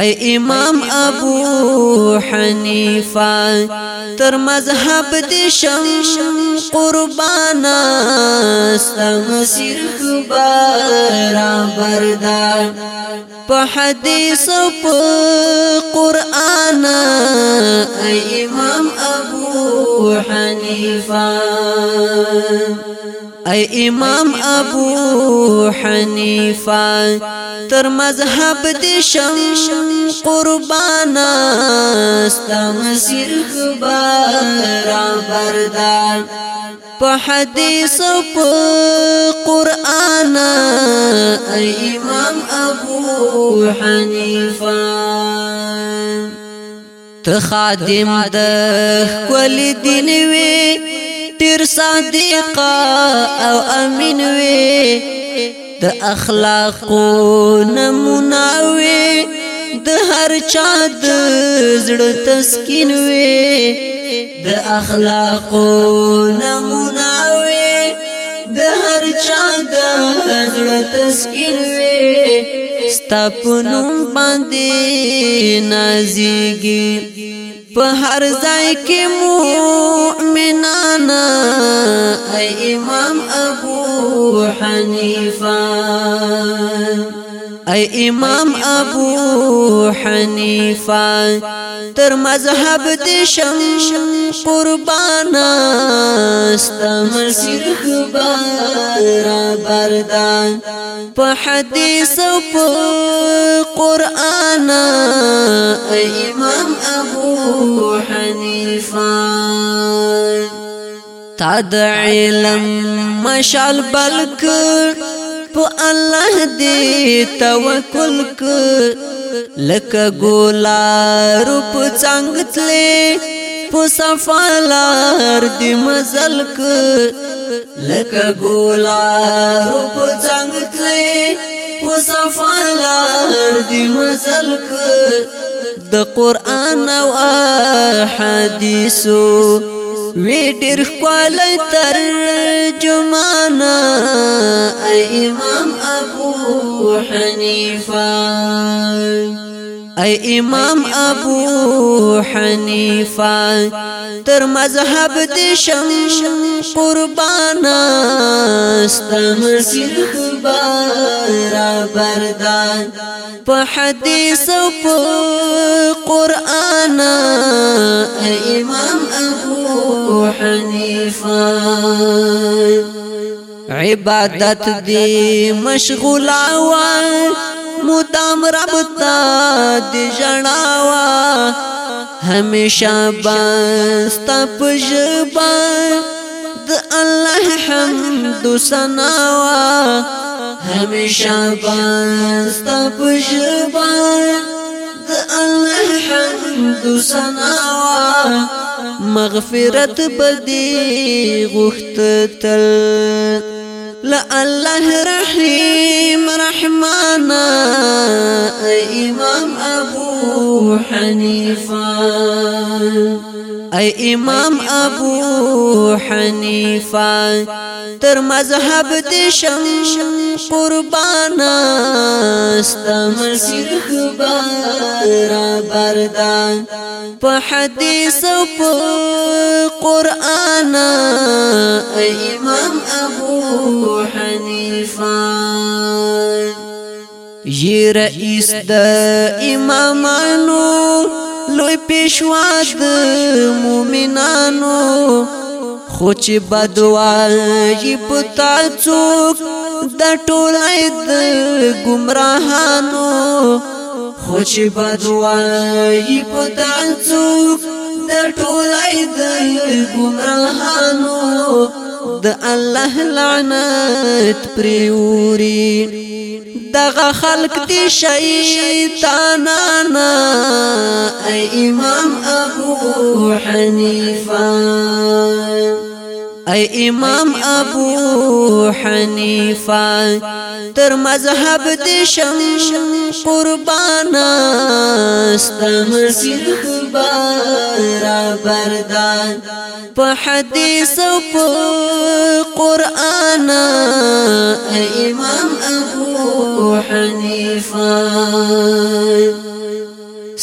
اے امام ابو حنیفہ تر مذهب دې شم قربانا ستم صرف برابر دا په حدیث په قران اے امام ابو حنیفہ اے امام ابو حنیفه تر مذهب دې شم قربانا ستم سرخ برابردار په حدیث په قران اے امام ابو حنیفه ته خادم د کول دین وی ډیر صادق او امین وي د اخلاقو نمونه وي د هر چا د زړه تسکین وي د اخلاقو نمونه وي د هر چا د زړه تسکین وي ستاپونو باندې نازيږي فهر زيك ځای کې مؤمنانا امام ابو حنيفة ای امام ابو حنیفه تر مذهب دې شم قربان استم سرخ برابر ده په حدیث او په قران ای امام ابو حنیفه تا د علم مشال بلک په الله دې توکل کړ لکه ګولار په څنګه تلې په صفالار دې مزل کړ لکه ګولار په څنګه تلې په صفالار دې مزل کړ د قران او احادیثو وی ډېر خپل تر امام ابو حنیفه ای امام ابو حنیفه تر مذهب دې شم قربان استم سیخ بارا بردان په حدیث او په قران ای امام ابو حنیفه عبادت دی مشغولا وا مدام رب ته دی جنا وا همیشه بست پجبا د الله حمد سنا وا همیشه بست پجبا د الله حمد سنا وا مغفرت بدی غخت تل لالله رحيم رحمانا اي امام ابو حنيفه اي امام ابو حنيفه تر مذهب دې شم قربان استم سرخ برابردان په حدیث او اي امام حنیفان ی رئیس د امامانو لوی پښوا د مؤمنانو خو چې بدوایي پتا څوک د ټولای د گمراهانو خو چې بدوایي پتا څوک د ټولای د گمراهانو د الله لعنت پریوري دغه خلق دي شیطانانا اي امام ابو حنیفه اي امام ابو حنیفه تر مذهب دې شم قربانا استمسل خبر بردان په حدیث او په قران امام ابو حنیفه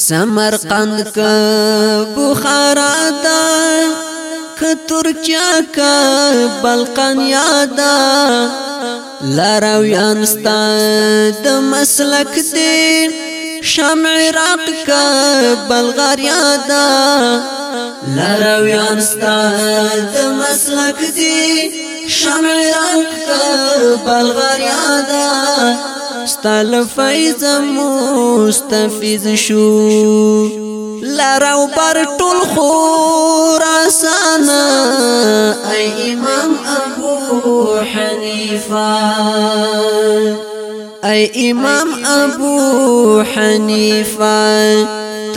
سمرقند کا بخارا دا که ترکیا کا بلقان یادا لارویان ستا د مسلک دی شام عراق کا بلغاریا دا لارویان ستا د مسلک دی شام عراق کا بلغاریا دا ستل فیض مستفیض شو لرو بر ټول خوراسان اي امام ابو حنيفه اي امام ابو حنيفه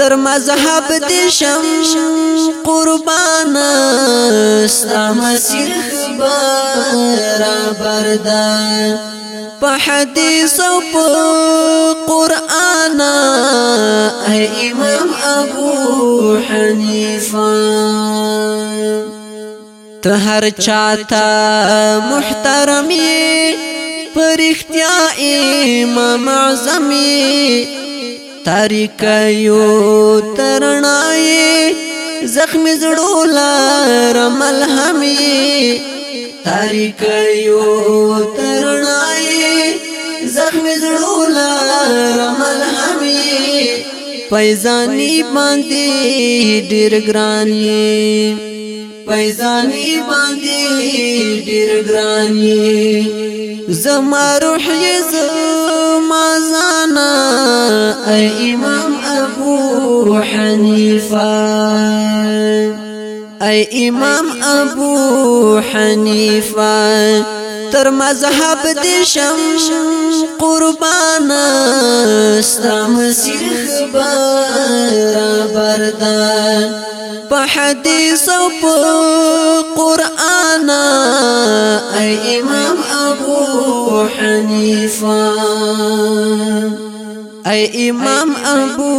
تر مذهب دي شم سيخ استمسير خبر بردا په حديث پا ابو حنیفه ته هر چاته محترمي پرختیا امام اعظمي تاریخ یو ترنای زخم زړو لار ملهمي تاریخ یو ترنای زخم زړو لار ملهمي پیزانی باندې ډیر ګران یې پیزانی باندې ډیر ګران یې زما روح یې زما زانا ای امام ابو حنیفه ای امام ابو حنیفه تر مذهب دشم قربان استم مسیر خبر بردان په حدیث او په قران اي امام ابو حنيفه اي امام ابو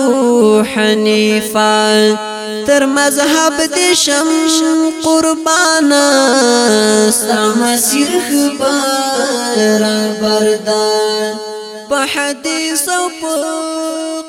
حنيفه تر مذهب دې شم قربانا سمسیخ بار بردا په حدیث او